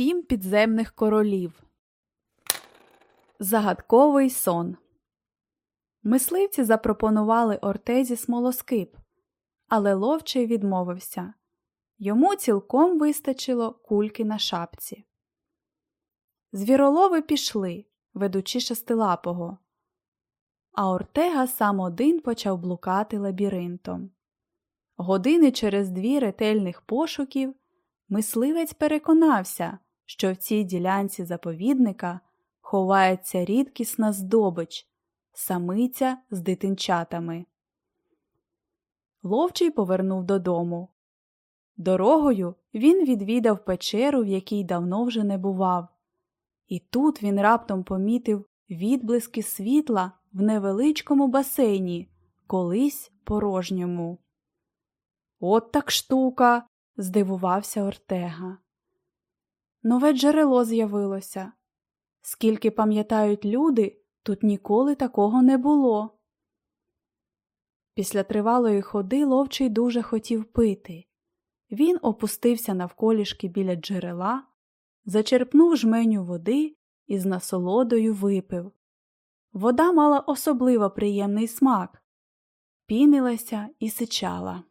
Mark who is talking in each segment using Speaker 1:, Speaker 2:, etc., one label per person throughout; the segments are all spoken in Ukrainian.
Speaker 1: Сім підземних королів. Загадковий сон. Мисливці запропонували Ортезі смолоскип, але ловчий відмовився. Йому цілком вистачило кульки на шапці. Звіролови пішли, ведучи шестилапого, а Ортега сам один почав блукати лабіринтом. Години через дві ретельних пошуків мисливець переконався, що в цій ділянці заповідника ховається рідкісна здобич, самиця з дитинчатами. Ловчий повернув додому. Дорогою він відвідав печеру, в якій давно вже не бував, і тут він раптом помітив відблиски світла в невеличкому басейні, колись порожньому. От так штука, здивувався Ортега. Нове джерело з'явилося. Скільки пам'ятають люди, тут ніколи такого не було. Після тривалої ходи ловчий дуже хотів пити. Він опустився навколішки біля джерела, зачерпнув жменю води і з насолодою випив. Вода мала особливо приємний смак, пінилася і сичала.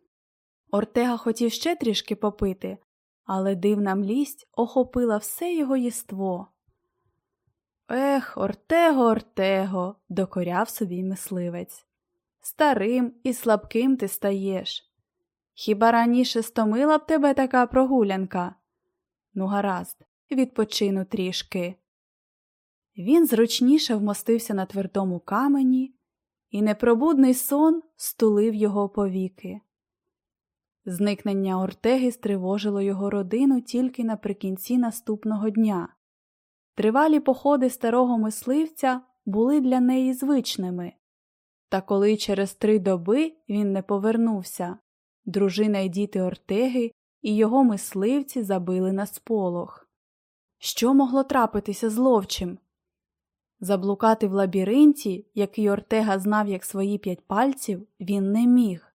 Speaker 1: Ортега хотів ще трішки попити, але дивна млість охопила все його єство. Ех, Ортего, Ортего, докоряв собі мисливець. Старим і слабким ти стаєш. Хіба раніше стомила б тебе така прогулянка? Ну, гаразд, відпочину трішки. Він зручніше вмостився на твердому камені, і непробудний сон стулив його повіки. Зникнення Ортеги стривожило його родину тільки наприкінці наступного дня. Тривалі походи старого мисливця були для неї звичними, та коли через три доби він не повернувся, дружина й діти Ортеги і його мисливці забили на сполох. Що могло трапитися з ловчим? Заблукати в лабіринті, який Ортега знав як свої п'ять пальців, він не міг.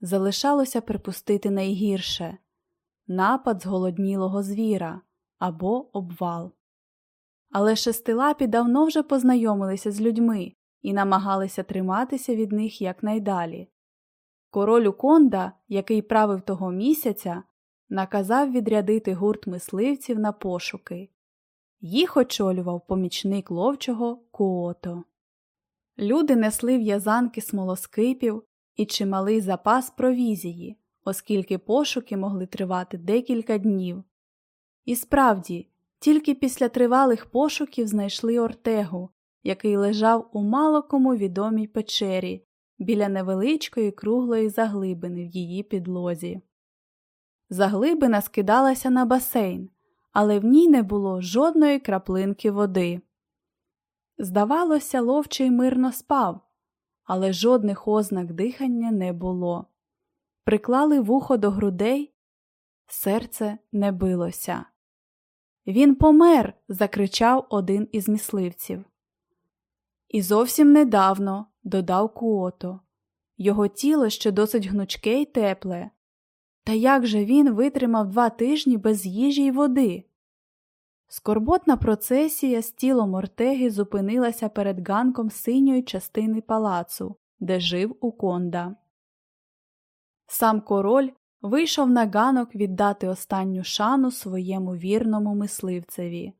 Speaker 1: Залишалося припустити найгірше напад зголоднілого звіра або обвал. Але шестилапі давно вже познайомилися з людьми і намагалися триматися від них якнайдалі. Король Уконда, який правив того місяця, наказав відрядити гурт мисливців на пошуки. Їх очолював помічник ловчого Куото. Люди несли в'язанки смолоскипів і чималий запас провізії, оскільки пошуки могли тривати декілька днів. І справді, тільки після тривалих пошуків знайшли Ортегу, який лежав у мало кому відомій печері біля невеличкої круглої заглибини в її підлозі. Заглибина скидалася на басейн, але в ній не було жодної краплинки води. Здавалося, ловчий мирно спав, але жодних ознак дихання не було. Приклали вухо до грудей, серце не билося. Він помер, закричав один із мисливців. І зовсім недавно, додав Куото, його тіло ще досить гнучке й тепле. Та як же він витримав два тижні без їжі й води? Скорботна процесія з тілом Ортеги зупинилася перед ганком синьої частини палацу, де жив Уконда. Сам король вийшов на ганок віддати останню шану своєму вірному мисливцеві.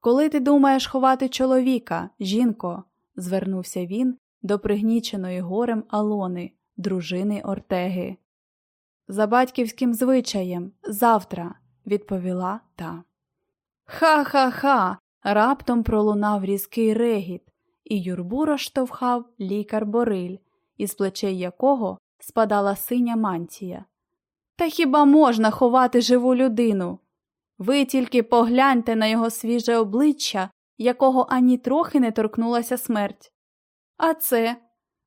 Speaker 1: Коли ти думаєш ховати чоловіка, жінко, звернувся він до пригніченої горем Алони, дружини Ортеги. За батьківським звичаєм, завтра, відповіла та. Ха ха ха. раптом пролунав різкий регіт, і юрбу розштовхав лікар Бориль, із плечей якого спадала синя мантія. Та хіба можна ховати живу людину? Ви тільки погляньте на його свіже обличчя, якого ані трохи не торкнулася смерть. А це.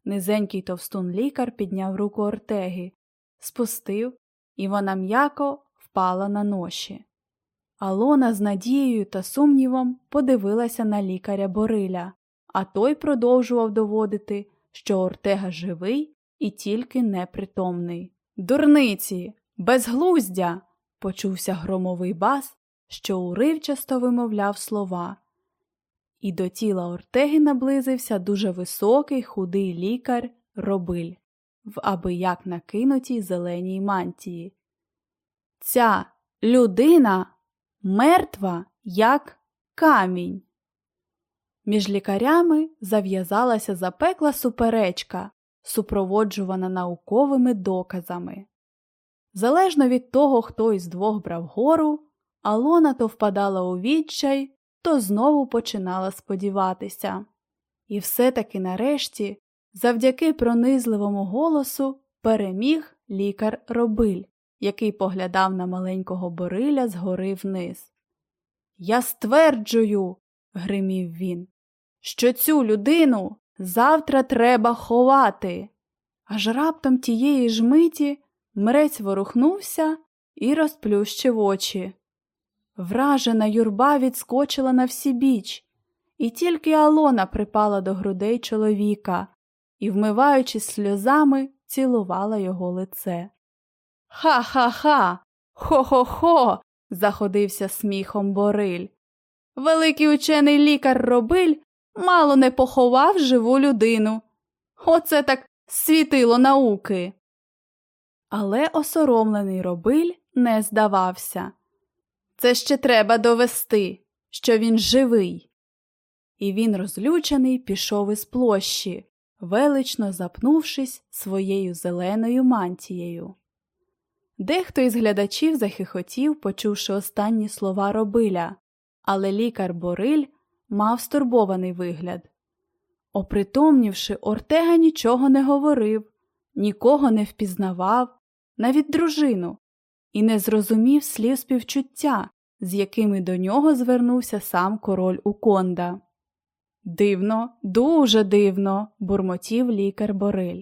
Speaker 1: Низенький товстун лікар підняв руку Ортеги, спустив, і вона м'яко впала на ноші. Алона з надією та сумнівом подивилася на лікаря Бориля, а той продовжував доводити, що Ортега живий і тільки непритомний. Дурниці, безглуздя! почувся громовий бас, що уривчасто вимовляв слова. І до тіла Ортеги наблизився дуже високий худий лікар робиль в аби як накинутій зеленій мантії. Ця людина мертва, як камінь. Між лікарями зав'язалася запекла суперечка, супроводжувана науковими доказами. Залежно від того, хто із двох брав гору, Алона то впадала у відчай, то знову починала сподіватися. І все-таки нарешті, завдяки пронизливому голосу, переміг лікар Робиль, який поглядав на маленького Бориля згори вниз. Я стверджую, гримів він, що цю людину завтра треба ховати. Аж раптом тієї ж миті мрець ворухнувся і розплющив очі. Вражена юрба відскочила на всі біч, і тільки Алона припала до грудей чоловіка і, вмиваючись сльозами, цілувала його лице. Ха ха ха. Хо хо хо. заходився сміхом Бориль. Великий учений лікар Робиль мало не поховав живу людину. Оце так світило науки. Але осоромлений робиль не здавався. Це ще треба довести, що він живий. І він, розлючений, пішов із площі, велично запнувшись своєю зеленою мантією. Дехто із глядачів захихотів, почувши останні слова робиля, але лікар Бориль мав стурбований вигляд. Опритомнівши, Ортега нічого не говорив, нікого не впізнавав, навіть дружину, і не зрозумів слів співчуття, з якими до нього звернувся сам король Уконда. Дивно, дуже дивно, бурмотів лікар Бориль.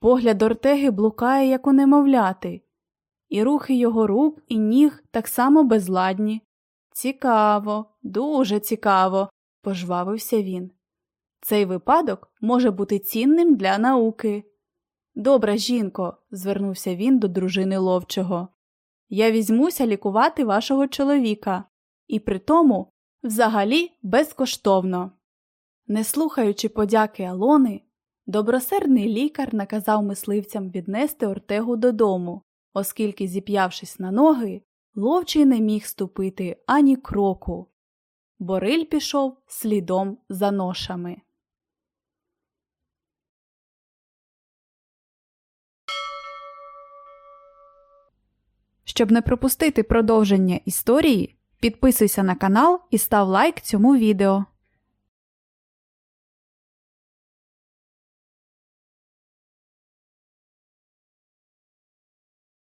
Speaker 1: Погляд Ортеги блукає, як у немовляти, і рухи його рук і ніг так само безладні, Цікаво, дуже цікаво, пожвавився він. Цей випадок може бути цінним для науки. Добра жінко, звернувся він до дружини ловчого. Я візьмуся лікувати вашого чоловіка, і при тому взагалі безкоштовно. Не слухаючи подяки Алони, добросердний лікар наказав мисливцям віднести Ортегу додому, оскільки, зіп'явшись на ноги, Ловчий не міг ступити ані кроку. Бориль пішов слідом за ношами. Щоб не пропустити продовження історії, підписуйся на канал і став лайк цьому відео.